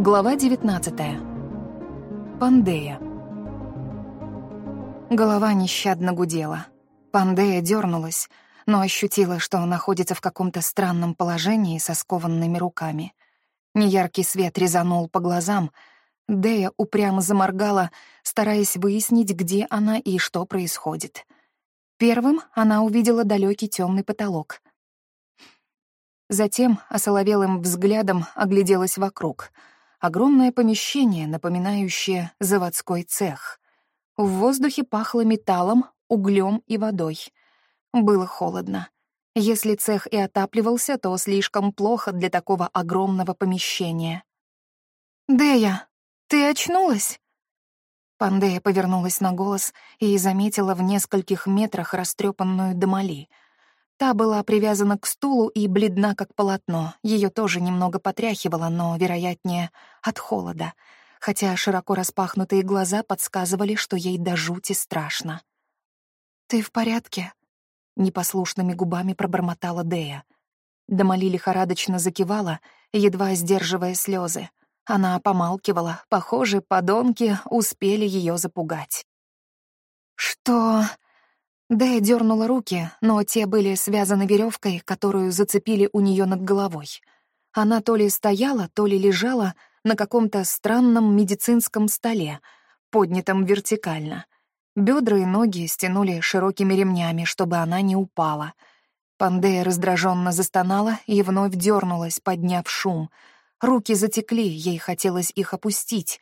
Глава 19. Пандея. Голова нещадно гудела. Пандея дернулась, но ощутила, что находится в каком-то странном положении со скованными руками. Неяркий свет резанул по глазам. Дея упрямо заморгала, стараясь выяснить, где она и что происходит. Первым она увидела далекий темный потолок. Затем осоловелым взглядом огляделась вокруг — огромное помещение, напоминающее заводской цех. В воздухе пахло металлом, углем и водой. Было холодно. Если цех и отапливался, то слишком плохо для такого огромного помещения. «Дея, ты очнулась?» Пандея повернулась на голос и заметила в нескольких метрах растрепанную Дамали — Та была привязана к стулу и бледна, как полотно. Ее тоже немного потряхивало, но, вероятнее, от холода, хотя широко распахнутые глаза подсказывали, что ей до жути страшно. «Ты в порядке?» — непослушными губами пробормотала Дея. Дамали лихорадочно закивала, едва сдерживая слезы. Она помалкивала, похоже, подонки успели ее запугать. «Что...» Дэя дернула руки, но те были связаны веревкой, которую зацепили у нее над головой. Она то ли стояла, то ли лежала на каком-то странном медицинском столе, поднятом вертикально. Бедра и ноги стянули широкими ремнями, чтобы она не упала. Пандея раздраженно застонала и вновь дернулась, подняв шум. Руки затекли, ей хотелось их опустить.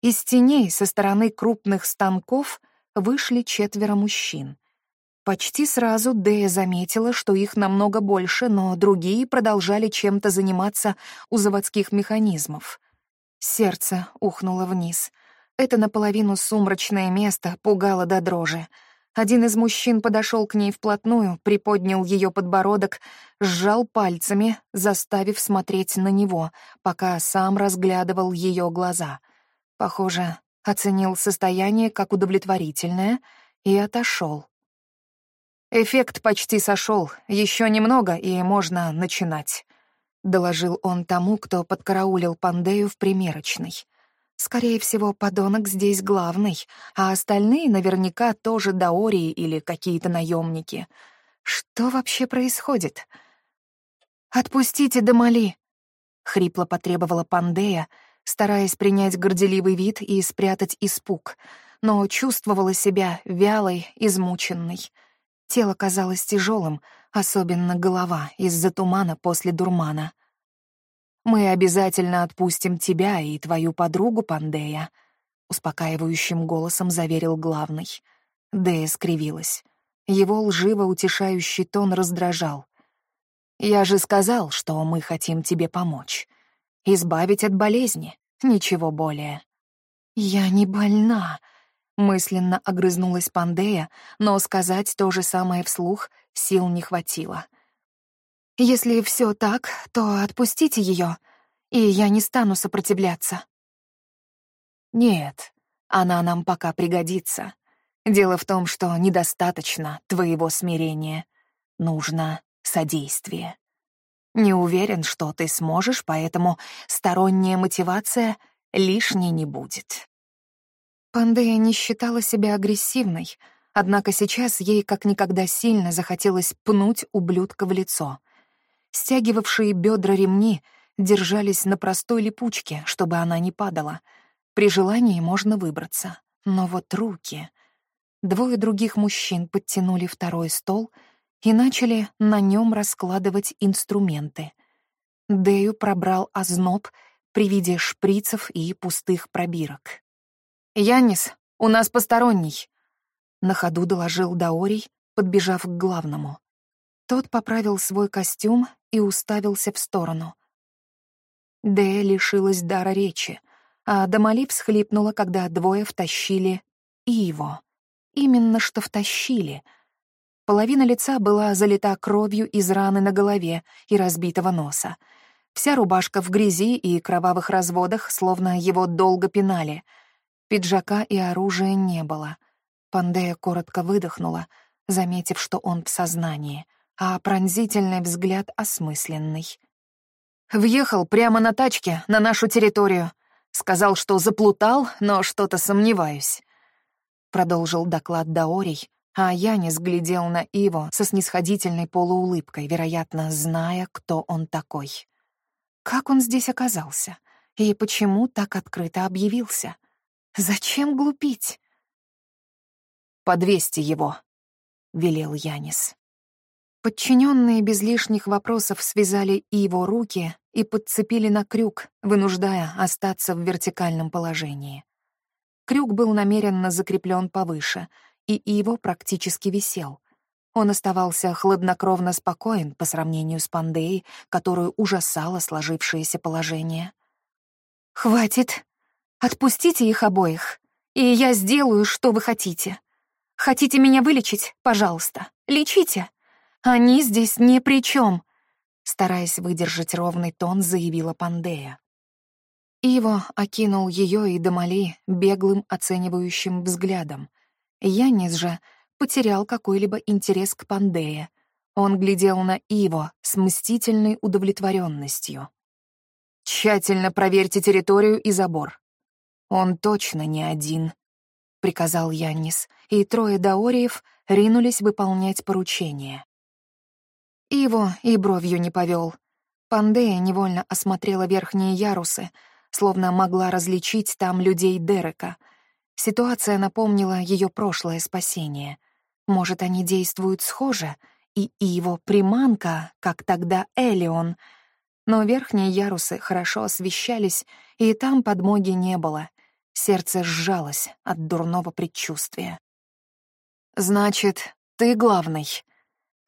Из теней со стороны крупных станков вышли четверо мужчин. Почти сразу Дэя заметила, что их намного больше, но другие продолжали чем-то заниматься у заводских механизмов. Сердце ухнуло вниз. Это наполовину сумрачное место пугало до дрожи. Один из мужчин подошел к ней вплотную, приподнял ее подбородок, сжал пальцами, заставив смотреть на него, пока сам разглядывал ее глаза. Похоже, оценил состояние как удовлетворительное и отошел. «Эффект почти сошел. Еще немного, и можно начинать», — доложил он тому, кто подкараулил Пандею в примерочной. «Скорее всего, подонок здесь главный, а остальные наверняка тоже даории или какие-то наемники. Что вообще происходит?» «Отпустите Дамали!» — хрипло потребовала Пандея, стараясь принять горделивый вид и спрятать испуг, но чувствовала себя вялой, измученной. Тело казалось тяжелым, особенно голова из-за тумана после дурмана. «Мы обязательно отпустим тебя и твою подругу, Пандея», — успокаивающим голосом заверил главный. Дея скривилась. Его лживо-утешающий тон раздражал. «Я же сказал, что мы хотим тебе помочь. Избавить от болезни, ничего более». «Я не больна», Мысленно огрызнулась Пандея, но сказать то же самое вслух сил не хватило. «Если все так, то отпустите ее, и я не стану сопротивляться». «Нет, она нам пока пригодится. Дело в том, что недостаточно твоего смирения. Нужно содействие. Не уверен, что ты сможешь, поэтому сторонняя мотивация лишней не будет». Пандея не считала себя агрессивной, однако сейчас ей как никогда сильно захотелось пнуть ублюдка в лицо. Стягивавшие бедра ремни держались на простой липучке, чтобы она не падала. При желании можно выбраться. Но вот руки... Двое других мужчин подтянули второй стол и начали на нем раскладывать инструменты. Дэю пробрал озноб при виде шприцев и пустых пробирок. «Янис, у нас посторонний», — на ходу доложил Даорий, подбежав к главному. Тот поправил свой костюм и уставился в сторону. Дея лишилась дара речи, а Дамали всхлипнула, когда двое втащили и его. Именно что втащили. Половина лица была залита кровью из раны на голове и разбитого носа. Вся рубашка в грязи и кровавых разводах, словно его долго пинали — Пиджака и оружия не было. Пандея коротко выдохнула, заметив, что он в сознании, а пронзительный взгляд осмысленный. Въехал прямо на тачке на нашу территорию. Сказал, что заплутал, но что-то сомневаюсь. Продолжил доклад Даорий, а Янис глядел на Иво со снисходительной полуулыбкой, вероятно, зная, кто он такой. Как он здесь оказался? И почему так открыто объявился? Зачем глупить? «Подвесьте его», — велел Янис. Подчиненные без лишних вопросов связали его руки и подцепили на крюк, вынуждая остаться в вертикальном положении. Крюк был намеренно закреплен повыше, и его практически висел. Он оставался хладнокровно спокоен по сравнению с Пандеей, которую ужасало сложившееся положение. «Хватит! Отпустите их обоих, и я сделаю, что вы хотите. Хотите меня вылечить? Пожалуйста, лечите!» Они здесь ни при чем, стараясь выдержать ровный тон, заявила Пандея. Иво окинул ее и Дамали беглым оценивающим взглядом. Янис же потерял какой-либо интерес к Пандее. Он глядел на Иво с мстительной удовлетворенностью. «Тщательно проверьте территорию и забор. Он точно не один», — приказал Яннис, и трое даориев ринулись выполнять поручение. Иво и бровью не повел. Пандея невольно осмотрела верхние ярусы, словно могла различить там людей Дерека. Ситуация напомнила ее прошлое спасение. Может, они действуют схоже, и его приманка, как тогда Элион. Но верхние ярусы хорошо освещались, и там подмоги не было. Сердце сжалось от дурного предчувствия. «Значит, ты главный»,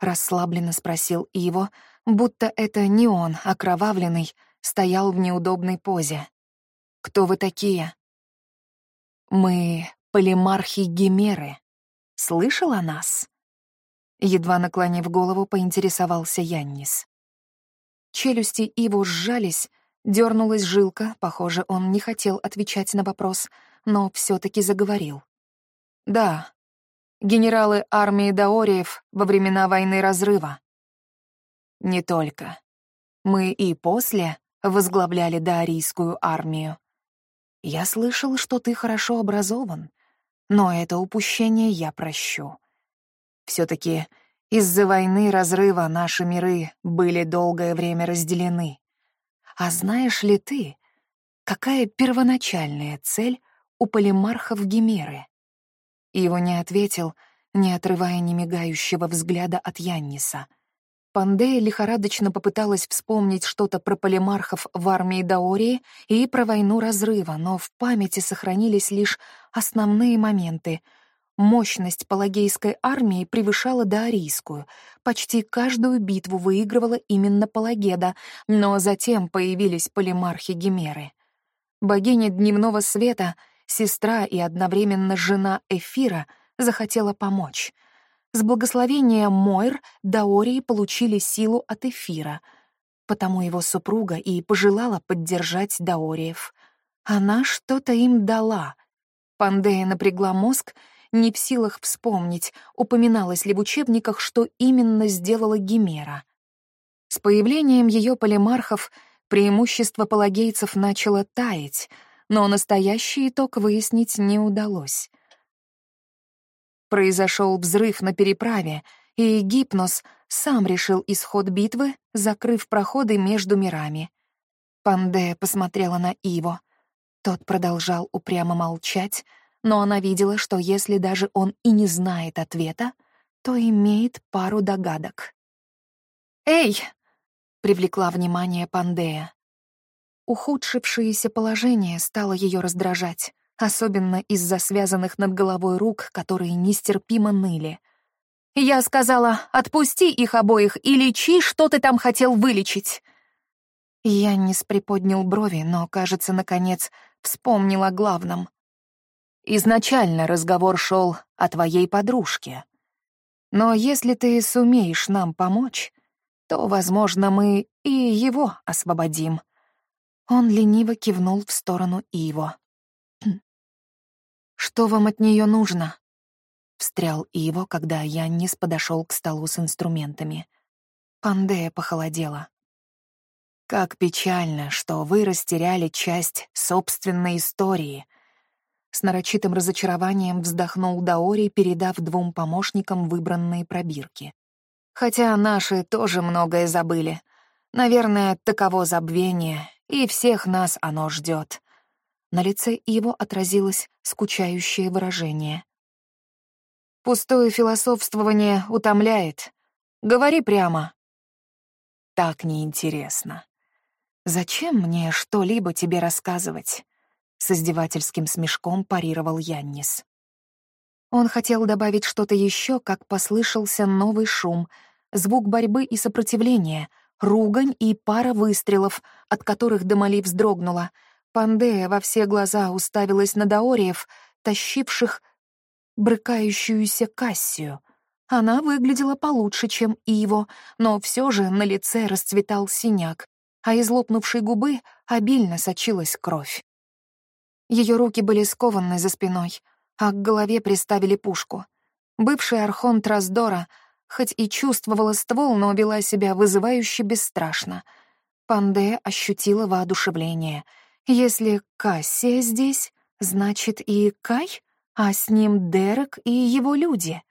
Расслабленно спросил Иво, будто это не он, окровавленный, стоял в неудобной позе. «Кто вы такие?» «Мы полимархи Гемеры. Слышал о нас?» Едва наклонив голову, поинтересовался Яннис. Челюсти Иво сжались, дернулась жилка, похоже, он не хотел отвечать на вопрос, но все таки заговорил. «Да, генералы армии Даориев во времена войны разрыва. Не только. Мы и после возглавляли даорийскую армию. Я слышал, что ты хорошо образован, но это упущение я прощу. все таки из-за войны разрыва наши миры были долгое время разделены. А знаешь ли ты, какая первоначальная цель у полимархов Гемеры? Его не ответил, не отрывая немигающего взгляда от Янниса. Пандея лихорадочно попыталась вспомнить что-то про полимархов в армии Даории и про войну разрыва, но в памяти сохранились лишь основные моменты. Мощность палагейской армии превышала даорийскую. Почти каждую битву выигрывала именно Палагеда, но затем появились полимархи Гемеры. Богиня дневного света — сестра и одновременно жена Эфира, захотела помочь. С благословения Мойр Даории получили силу от Эфира, потому его супруга и пожелала поддержать Даориев. Она что-то им дала. Пандея напрягла мозг, не в силах вспомнить, упоминалось ли в учебниках, что именно сделала Гимера. С появлением ее полимархов преимущество палагейцев начало таять — но настоящий итог выяснить не удалось. Произошел взрыв на переправе, и Гипнос сам решил исход битвы, закрыв проходы между мирами. Пандея посмотрела на Иво. Тот продолжал упрямо молчать, но она видела, что если даже он и не знает ответа, то имеет пару догадок. «Эй!» — привлекла внимание Пандея. Ухудшившееся положение стало ее раздражать, особенно из-за связанных над головой рук, которые нестерпимо ныли. «Я сказала, отпусти их обоих и лечи, что ты там хотел вылечить!» Яннис приподнял брови, но, кажется, наконец вспомнил о главном. «Изначально разговор шел о твоей подружке. Но если ты сумеешь нам помочь, то, возможно, мы и его освободим». Он лениво кивнул в сторону Иво. «Что вам от нее нужно?» Встрял Иво, когда Яннис подошел к столу с инструментами. Пандея похолодела. Как печально, что вы растеряли часть собственной истории. С нарочитым разочарованием вздохнул Даори, передав двум помощникам выбранные пробирки. Хотя наши тоже многое забыли. Наверное, таково забвение, и всех нас оно ждет. На лице его отразилось скучающее выражение. Пустое философствование утомляет. Говори прямо. Так неинтересно. «Зачем мне что-либо тебе рассказывать?» С издевательским смешком парировал Яннис. Он хотел добавить что-то еще, как послышался новый шум, звук борьбы и сопротивления, ругань и пара выстрелов, от которых Дамали вздрогнула. Пандея во все глаза уставилась на даориев, тащивших брыкающуюся Кассию. Она выглядела получше, чем Иво, но все же на лице расцветал синяк, а из лопнувшей губы обильно сочилась кровь. Ее руки были скованы за спиной, а к голове приставили пушку. Бывший архонт Раздора, хоть и чувствовала ствол, но вела себя вызывающе бесстрашно. Панде ощутила воодушевление. Если Кассия здесь, значит и Кай, а с ним Дерек и его люди.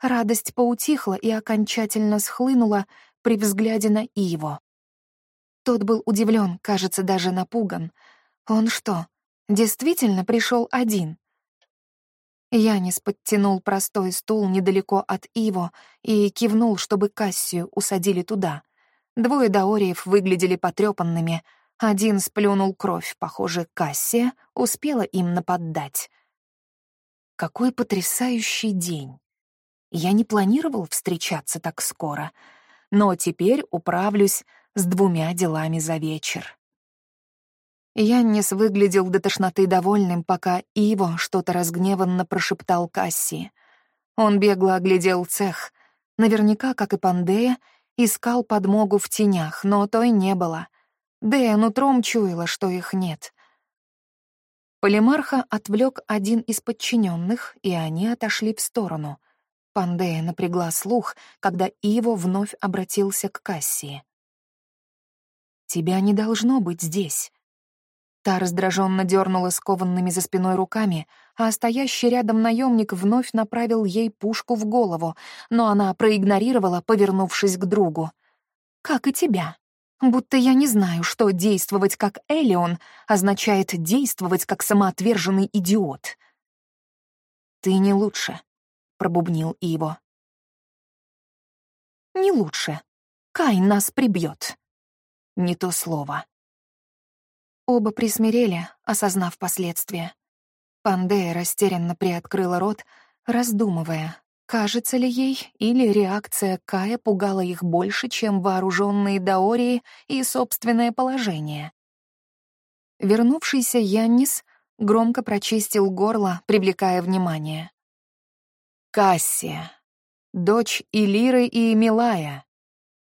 Радость поутихла и окончательно схлынула при взгляде на Иво. Тот был удивлен, кажется, даже напуган. Он что, действительно пришел один? Янис подтянул простой стул недалеко от Иво и кивнул, чтобы Кассию усадили туда. Двое даориев выглядели потрепанными. Один сплюнул кровь, похоже, Кассия успела им наподдать. Какой потрясающий день! Я не планировал встречаться так скоро, но теперь управлюсь с двумя делами за вечер. Яннис выглядел до тошноты довольным, пока Иво что-то разгневанно прошептал Кассии. Он бегло оглядел цех. Наверняка, как и Пандея, искал подмогу в тенях, но той не было. Дея нутром чуяла, что их нет. Полимарха отвлек один из подчиненных, и они отошли в сторону. Пандея напрягла слух, когда Иво вновь обратился к Кассии. Тебя не должно быть здесь». Та раздраженно дернула скованными за спиной руками, а стоящий рядом наемник вновь направил ей пушку в голову, но она проигнорировала, повернувшись к другу. «Как и тебя. Будто я не знаю, что действовать как Элион означает действовать как самоотверженный идиот». «Ты не лучше», — пробубнил Иво. «Не лучше. Кай нас прибьет. Не то слово. Оба присмирели, осознав последствия. Пандея растерянно приоткрыла рот, раздумывая, кажется ли ей или реакция Кая пугала их больше, чем вооруженные Даории и собственное положение. Вернувшийся Яннис громко прочистил горло, привлекая внимание. «Кассия, дочь Илиры и Милая,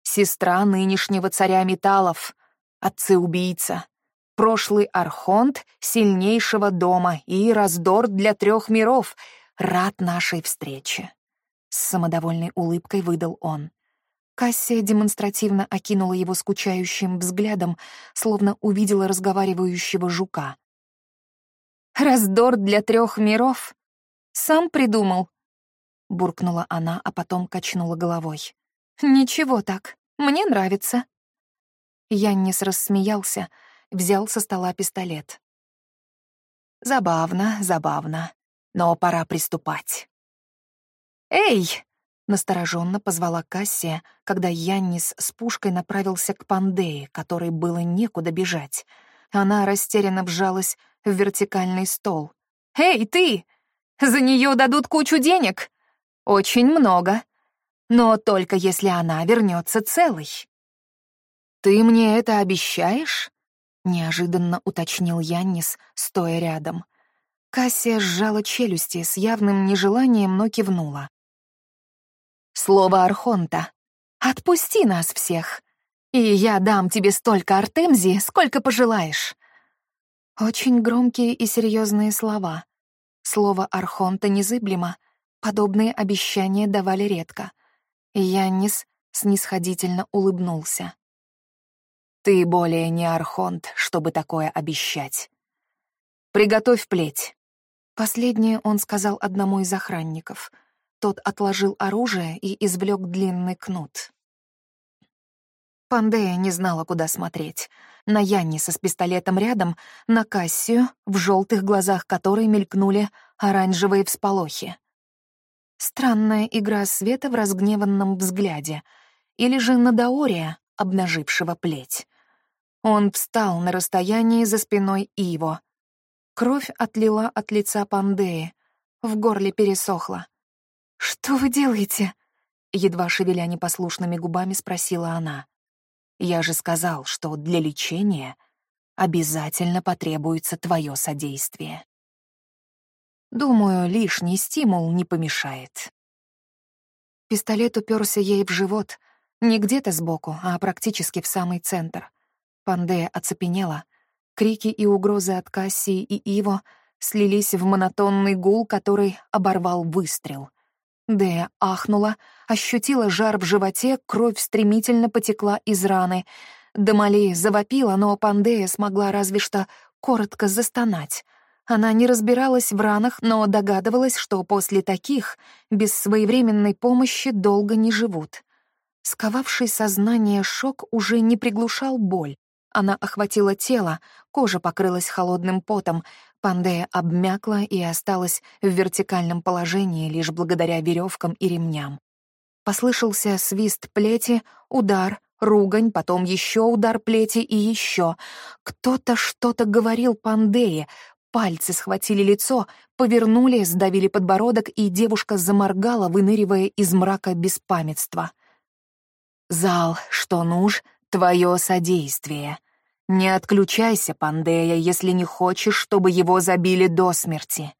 сестра нынешнего царя металлов, отцы-убийца, прошлый архонт сильнейшего дома и раздор для трех миров. Рад нашей встрече. С самодовольной улыбкой выдал он. Кассия демонстративно окинула его скучающим взглядом, словно увидела разговаривающего жука. «Раздор для трех миров? Сам придумал?» — буркнула она, а потом качнула головой. «Ничего так, мне нравится». Яннис рассмеялся, взял со стола пистолет. «Забавно, забавно, но пора приступать». «Эй!» — настороженно позвала Кассия, когда Яннис с пушкой направился к Пандее, которой было некуда бежать. Она растерянно вжалась в вертикальный стол. «Эй, ты! За нее дадут кучу денег! Очень много!» но только если она вернется целой. «Ты мне это обещаешь?» — неожиданно уточнил Яннис, стоя рядом. Кассия сжала челюсти с явным нежеланием, но кивнула. «Слово Архонта. Отпусти нас всех, и я дам тебе столько артемзии, сколько пожелаешь». Очень громкие и серьезные слова. Слово Архонта незыблемо. Подобные обещания давали редко — Яннис снисходительно улыбнулся. Ты более не архонт, чтобы такое обещать. Приготовь плеть. Последнее он сказал одному из охранников. Тот отложил оружие и извлек длинный кнут. Пандея не знала, куда смотреть. На Янниса с пистолетом рядом, на Кассию, в желтых глазах которой мелькнули оранжевые всполохи. Странная игра света в разгневанном взгляде. Или же на Даория, обнажившего плеть. Он встал на расстоянии за спиной Иво. Кровь отлила от лица Пандеи. В горле пересохла. «Что вы делаете?» Едва шевеля непослушными губами спросила она. «Я же сказал, что для лечения обязательно потребуется твое содействие. Думаю, лишний стимул не помешает». Пистолет уперся ей в живот, не где-то сбоку, а практически в самый центр. Пандея оцепенела. Крики и угрозы от Кассии и Иво слились в монотонный гул, который оборвал выстрел. Дея ахнула, ощутила жар в животе, кровь стремительно потекла из раны. Дамали завопила, но Пандея смогла разве что коротко застонать. Она не разбиралась в ранах, но догадывалась, что после таких без своевременной помощи долго не живут. Сковавший сознание шок уже не приглушал боль. Она охватила тело, кожа покрылась холодным потом, Пандея обмякла и осталась в вертикальном положении лишь благодаря веревкам и ремням. Послышался свист плети, удар, ругань, потом еще удар плети и еще. Кто-то что-то говорил Пандее, пальцы схватили лицо, повернули, сдавили подбородок, и девушка заморгала, выныривая из мрака беспамятства. «Зал, что нуж, твое содействие», не отключайся, Пандея, если не хочешь, чтобы его забили до смерти.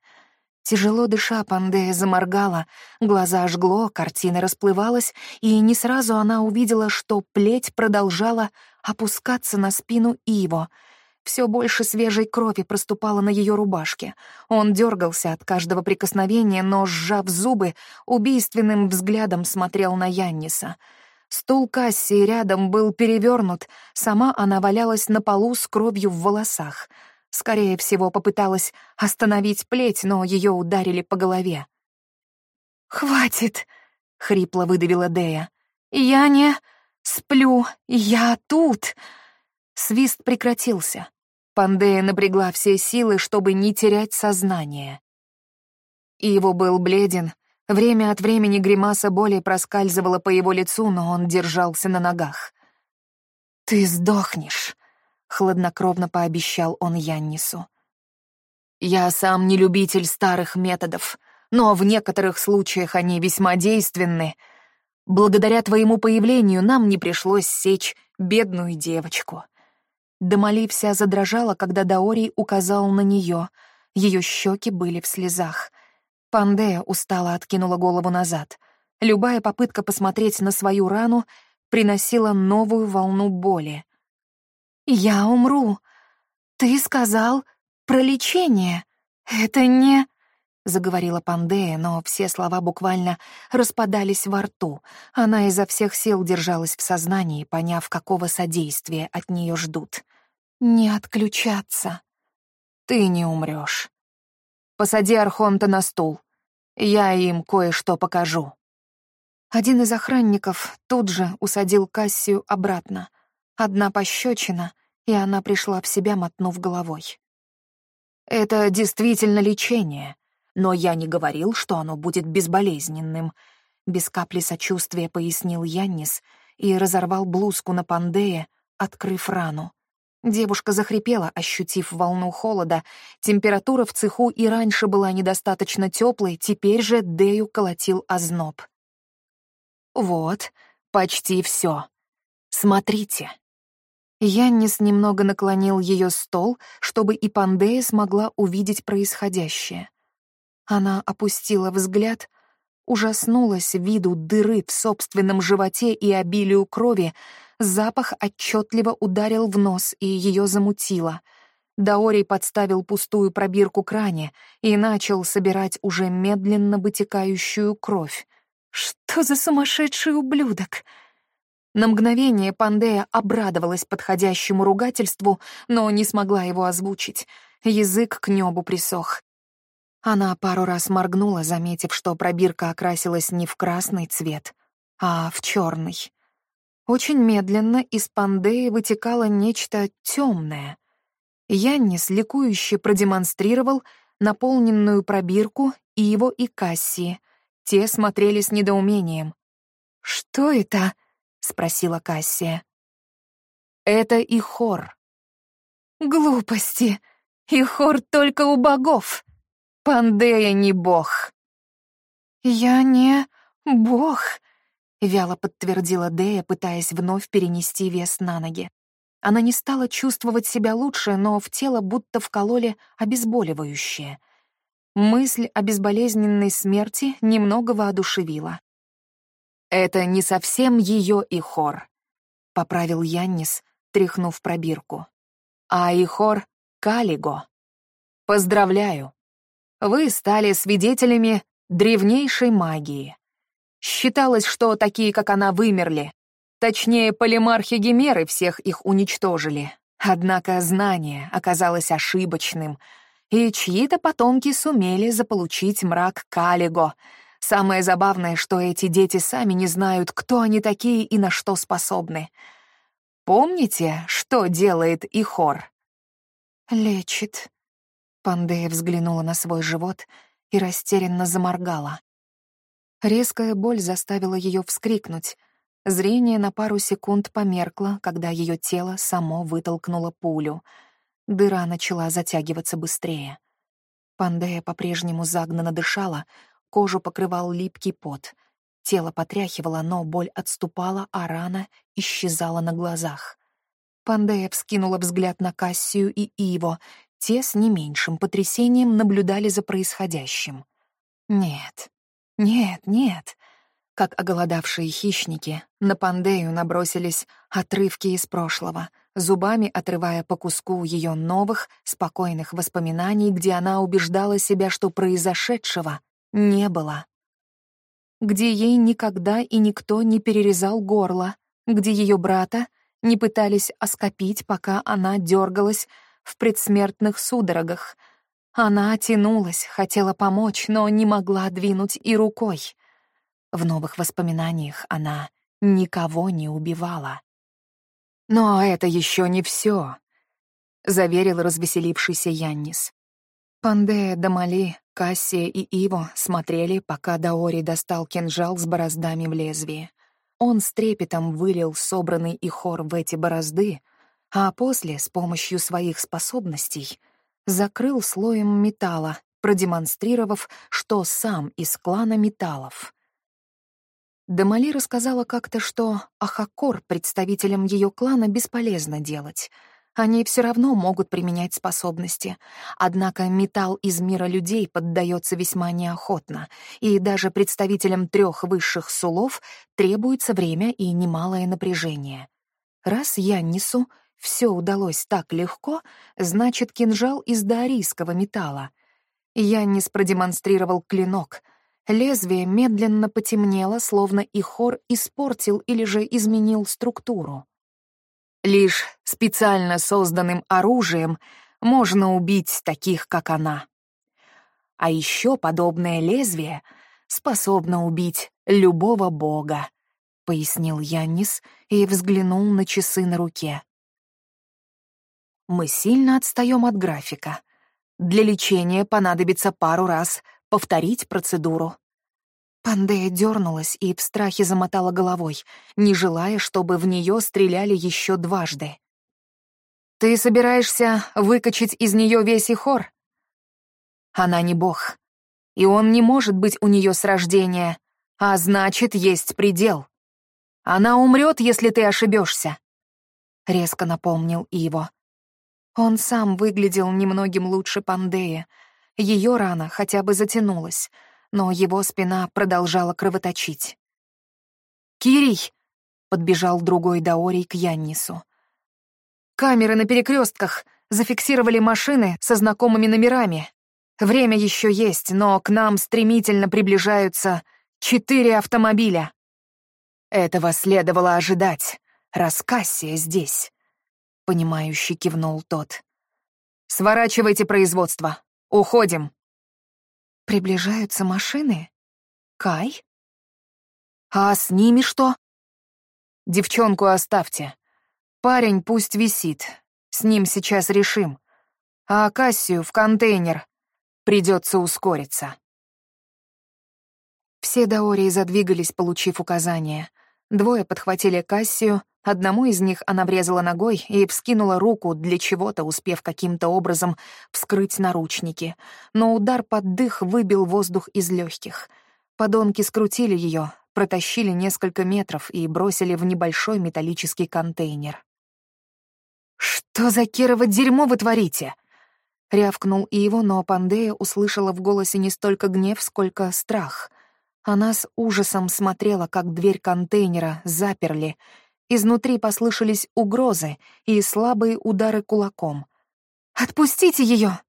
Тяжело дыша, Пандея заморгала, глаза жгло, картина расплывалась, и не сразу она увидела, что плеть продолжала опускаться на спину Иво. Все больше свежей крови проступало на ее рубашке. Он дергался от каждого прикосновения, но, сжав зубы, убийственным взглядом смотрел на Янниса — Стул Кассии рядом был перевернут, сама она валялась на полу с кровью в волосах. Скорее всего, попыталась остановить плеть, но ее ударили по голове. «Хватит!» — хрипло выдавила Дея. «Я не сплю, я тут!» Свист прекратился. Пандея напрягла все силы, чтобы не терять сознание. Его был бледен, Время от времени гримаса боли проскальзывала по его лицу, но он держался на ногах. «Ты сдохнешь», — хладнокровно пообещал он Яннису. «Я сам не любитель старых методов, но в некоторых случаях они весьма действенны. Благодаря твоему появлению нам не пришлось сечь бедную девочку». Дамали вся задрожала, когда Даорий указал на нее. Ее щеки были в слезах. Пандея устало откинула голову назад. Любая попытка посмотреть на свою рану приносила новую волну боли. «Я умру. Ты сказал про лечение. Это не...» — заговорила Пандея, но все слова буквально распадались во рту. Она изо всех сил держалась в сознании, поняв, какого содействия от нее ждут. «Не отключаться. Ты не умрешь. Посади Архонта на стул. Я им кое-что покажу». Один из охранников тут же усадил Кассию обратно. Одна пощечина, и она пришла в себя, мотнув головой. «Это действительно лечение, но я не говорил, что оно будет безболезненным», без капли сочувствия пояснил Яннис и разорвал блузку на Пандее, открыв рану. Девушка захрипела, ощутив волну холода. Температура в цеху и раньше была недостаточно теплой, теперь же Дею колотил озноб. «Вот, почти все. Смотрите». Яннис немного наклонил ее стол, чтобы и Пандея смогла увидеть происходящее. Она опустила взгляд, ужаснулась виду дыры в собственном животе и обилию крови, Запах отчетливо ударил в нос, и ее замутило. Даорий подставил пустую пробирку кране и начал собирать уже медленно вытекающую кровь. Что за сумасшедший ублюдок? На мгновение Пандея обрадовалась подходящему ругательству, но не смогла его озвучить. Язык к небу присох. Она пару раз моргнула, заметив, что пробирка окрасилась не в красный цвет, а в черный. Очень медленно из Пандеи вытекало нечто темное. Яннис ликующе продемонстрировал наполненную пробирку и его и Кассии. Те смотрели с недоумением. «Что это?» — спросила Кассия. «Это и хор». «Глупости! И хор только у богов! Пандея не бог!» «Я не бог», — вяло подтвердила Дея, пытаясь вновь перенести вес на ноги. Она не стала чувствовать себя лучше, но в тело будто вкололи обезболивающее. Мысль о безболезненной смерти немного воодушевила. «Это не совсем ее Ихор», — поправил Яннис, тряхнув пробирку. «А Ихор — Калиго. Поздравляю. Вы стали свидетелями древнейшей магии. Считалось, что такие, как она, вымерли. Точнее, полимархи Гемеры всех их уничтожили. Однако знание оказалось ошибочным, и чьи-то потомки сумели заполучить мрак Калиго — Самое забавное, что эти дети сами не знают, кто они такие и на что способны. Помните, что делает Ихор? «Лечит». Пандея взглянула на свой живот и растерянно заморгала. Резкая боль заставила ее вскрикнуть. Зрение на пару секунд померкло, когда ее тело само вытолкнуло пулю. Дыра начала затягиваться быстрее. Пандея по-прежнему загнанно дышала, Кожу покрывал липкий пот. Тело потряхивало, но боль отступала, а рана исчезала на глазах. Пандея вскинула взгляд на Кассию и Иво. Те с не меньшим потрясением наблюдали за происходящим. Нет, нет, нет. Как оголодавшие хищники, на Пандею набросились отрывки из прошлого, зубами отрывая по куску ее новых, спокойных воспоминаний, где она убеждала себя, что произошедшего не было. Где ей никогда и никто не перерезал горло, где ее брата не пытались оскопить, пока она дергалась в предсмертных судорогах. Она тянулась, хотела помочь, но не могла двинуть и рукой. В новых воспоминаниях она никого не убивала. «Но это еще не все», — заверил развеселившийся Яннис. Пандея Дамали Кассия и Иво смотрели, пока Даори достал кинжал с бороздами в лезвии. Он с трепетом вылил собранный и хор в эти борозды, а после, с помощью своих способностей, закрыл слоем металла, продемонстрировав, что сам из клана металлов. Дамали рассказала как-то, что Ахакор представителям ее клана бесполезно делать — они все равно могут применять способности. Однако металл из мира людей поддается весьма неохотно, и даже представителям трех высших сулов требуется время и немалое напряжение. Раз я несу, все удалось так легко, значит, кинжал из даорийского металла. Яннис продемонстрировал клинок. Лезвие медленно потемнело, словно и хор испортил или же изменил структуру. Лишь специально созданным оружием можно убить таких, как она. А еще подобное лезвие способно убить любого бога, пояснил Яннис и взглянул на часы на руке. Мы сильно отстаем от графика. Для лечения понадобится пару раз повторить процедуру. Пандея дернулась и в страхе замотала головой, не желая, чтобы в нее стреляли еще дважды. «Ты собираешься выкачать из нее весь ихор?» «Она не бог, и он не может быть у нее с рождения, а значит, есть предел. Она умрет, если ты ошибешься», — резко напомнил Иво. Он сам выглядел немногим лучше Пандея. Ее рана хотя бы затянулась — но его спина продолжала кровоточить. «Кирий!» — подбежал другой Даорий к Яннису. «Камеры на перекрестках зафиксировали машины со знакомыми номерами. Время еще есть, но к нам стремительно приближаются четыре автомобиля». Этого следовало ожидать. Раскассия здесь. Понимающе кивнул тот. Сворачивайте производство. Уходим. Приближаются машины? Кай? А с ними что? Девчонку оставьте. Парень пусть висит. С ним сейчас решим. А Кассию в контейнер. Придется ускориться. Все даории задвигались, получив указание. Двое подхватили Кассию, одному из них она врезала ногой и вскинула руку, для чего-то успев каким-то образом вскрыть наручники. Но удар под дых выбил воздух из легких. Подонки скрутили ее, протащили несколько метров и бросили в небольшой металлический контейнер. «Что за керово дерьмо вы творите?» Рявкнул и его, но Пандея услышала в голосе не столько гнев, сколько страх. Она с ужасом смотрела, как дверь контейнера заперли. Изнутри послышались угрозы и слабые удары кулаком. «Отпустите ее!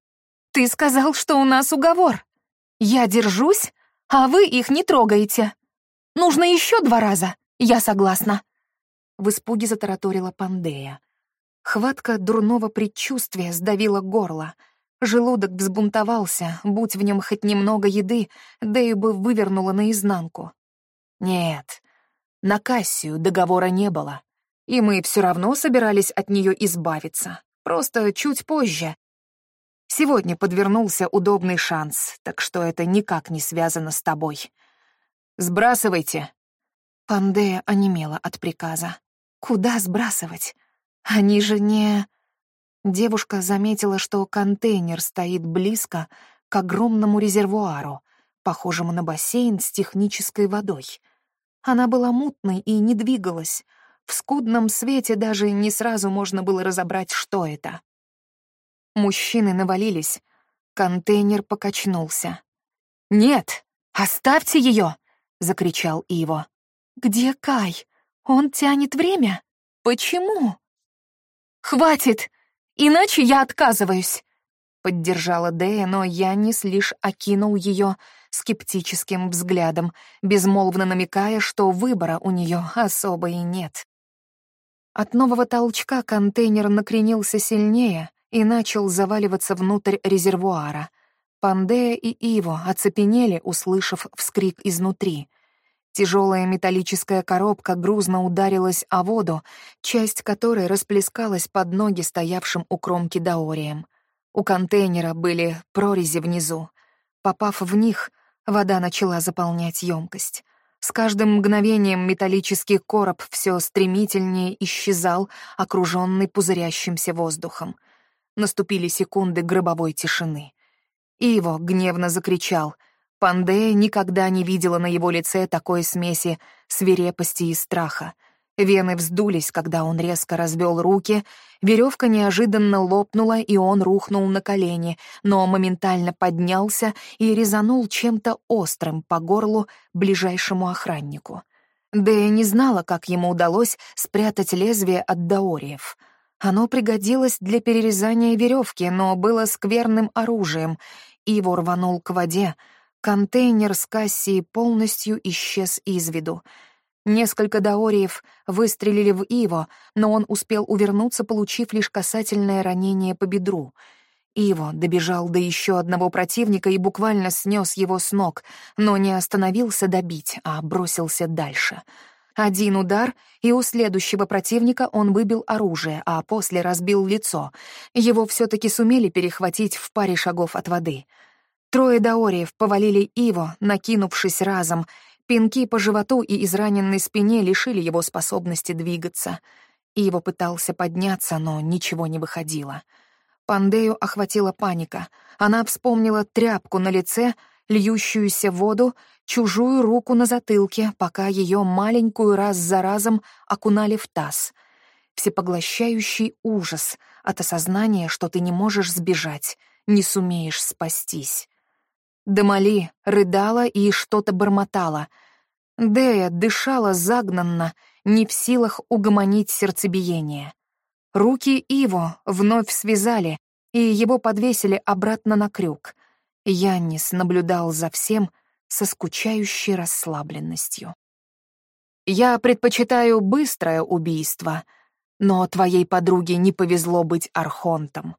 Ты сказал, что у нас уговор! Я держусь, а вы их не трогаете! Нужно еще два раза! Я согласна!» В испуге затараторила Пандея. Хватка дурного предчувствия сдавила горло. Желудок взбунтовался, будь в нем хоть немного еды, и бы вывернула наизнанку. Нет, на Кассию договора не было, и мы все равно собирались от нее избавиться, просто чуть позже. Сегодня подвернулся удобный шанс, так что это никак не связано с тобой. Сбрасывайте. Пандея онемела от приказа. Куда сбрасывать? Они же не... Девушка заметила, что контейнер стоит близко к огромному резервуару, похожему на бассейн с технической водой. Она была мутной и не двигалась. В скудном свете даже не сразу можно было разобрать, что это. Мужчины навалились. Контейнер покачнулся. «Нет, оставьте ее!» — закричал Иво. «Где Кай? Он тянет время? Почему?» «Хватит! Иначе я отказываюсь!» Поддержала Дея, но Яннис лишь окинул ее скептическим взглядом, безмолвно намекая, что выбора у нее особо и нет. От нового толчка контейнер накренился сильнее и начал заваливаться внутрь резервуара. Пандея и Иво оцепенели, услышав вскрик изнутри. Тяжелая металлическая коробка грузно ударилась о воду, часть которой расплескалась под ноги стоявшим у кромки даорием. У контейнера были прорези внизу. Попав в них, вода начала заполнять емкость. С каждым мгновением металлический короб все стремительнее исчезал, окруженный пузырящимся воздухом. Наступили секунды гробовой тишины. Иво гневно закричал — Пандея никогда не видела на его лице такой смеси свирепости и страха. Вены вздулись, когда он резко развел руки, веревка неожиданно лопнула, и он рухнул на колени, но моментально поднялся и резанул чем-то острым по горлу ближайшему охраннику. Дэя не знала, как ему удалось спрятать лезвие от даориев. Оно пригодилось для перерезания веревки, но было скверным оружием, и его рванул к воде, Контейнер с кассией полностью исчез из виду. Несколько даориев выстрелили в Иво, но он успел увернуться, получив лишь касательное ранение по бедру. Иво добежал до еще одного противника и буквально снес его с ног, но не остановился добить, а бросился дальше. Один удар, и у следующего противника он выбил оружие, а после разбил лицо. Его все-таки сумели перехватить в паре шагов от воды — Трое даориев повалили Иво, накинувшись разом. Пинки по животу и израненной спине лишили его способности двигаться. Иво пытался подняться, но ничего не выходило. Пандею охватила паника. Она вспомнила тряпку на лице, льющуюся воду, чужую руку на затылке, пока ее маленькую раз за разом окунали в таз. Всепоглощающий ужас от осознания, что ты не можешь сбежать, не сумеешь спастись. Дамали рыдала и что-то бормотала. Дея дышала загнанно, не в силах угомонить сердцебиение. Руки Иво вновь связали, и его подвесили обратно на крюк. Яннис наблюдал за всем со скучающей расслабленностью. Я предпочитаю быстрое убийство, но твоей подруге не повезло быть архонтом.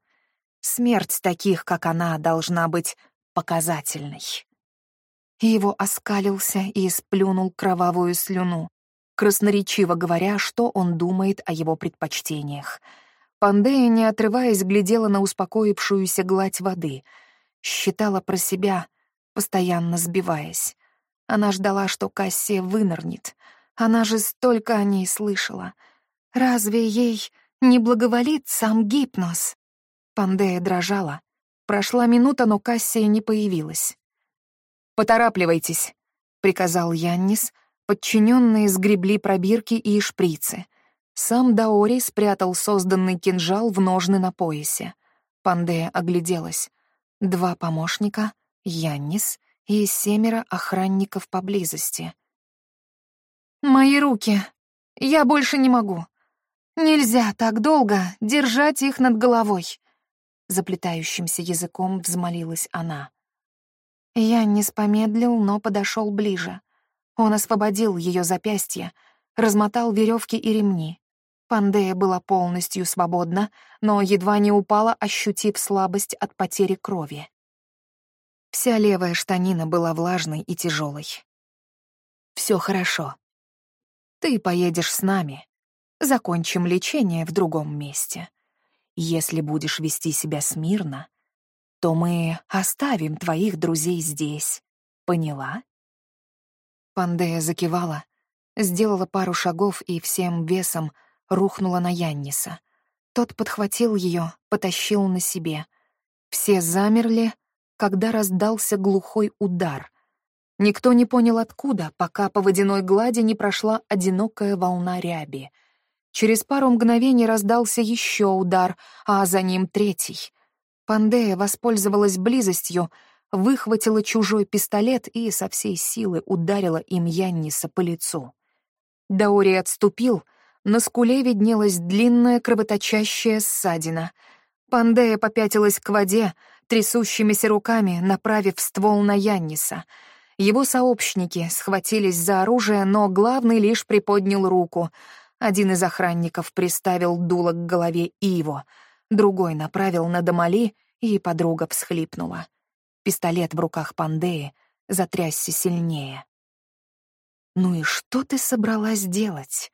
Смерть таких, как она, должна быть показательной. Его оскалился и сплюнул кровавую слюну, красноречиво говоря, что он думает о его предпочтениях. Пандея, не отрываясь, глядела на успокоившуюся гладь воды, считала про себя, постоянно сбиваясь. Она ждала, что Кассия вынырнет. Она же столько о ней слышала. Разве ей не благоволит сам гипноз? Пандея дрожала. Прошла минута, но Кассия не появилась. «Поторапливайтесь», — приказал Яннис. Подчиненные сгребли пробирки и шприцы. Сам Даори спрятал созданный кинжал в ножны на поясе. Пандея огляделась. Два помощника, Яннис и семеро охранников поблизости. «Мои руки! Я больше не могу! Нельзя так долго держать их над головой!» Заплетающимся языком взмолилась она. Я не спомедлил, но подошел ближе. Он освободил ее запястье, размотал веревки и ремни. Пандея была полностью свободна, но едва не упала, ощутив слабость от потери крови. Вся левая штанина была влажной и тяжелой. Все хорошо. Ты поедешь с нами. Закончим лечение в другом месте. Если будешь вести себя смирно, то мы оставим твоих друзей здесь. Поняла?» Пандея закивала, сделала пару шагов и всем весом рухнула на Янниса. Тот подхватил ее, потащил на себе. Все замерли, когда раздался глухой удар. Никто не понял откуда, пока по водяной глади не прошла одинокая волна ряби. Через пару мгновений раздался еще удар, а за ним третий. Пандея воспользовалась близостью, выхватила чужой пистолет и со всей силы ударила им Янниса по лицу. Даори отступил, на скуле виднелась длинная кровоточащая ссадина. Пандея попятилась к воде, трясущимися руками направив ствол на Янниса. Его сообщники схватились за оружие, но главный лишь приподнял руку. Один из охранников приставил дуло к голове Иво — другой направил на Дамали, и подруга всхлипнула. Пистолет в руках Пандеи затрясся сильнее. «Ну и что ты собралась делать?»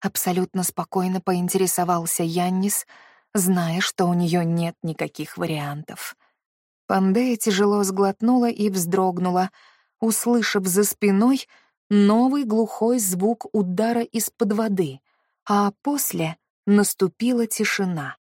Абсолютно спокойно поинтересовался Яннис, зная, что у нее нет никаких вариантов. Пандея тяжело сглотнула и вздрогнула, услышав за спиной новый глухой звук удара из-под воды, а после наступила тишина.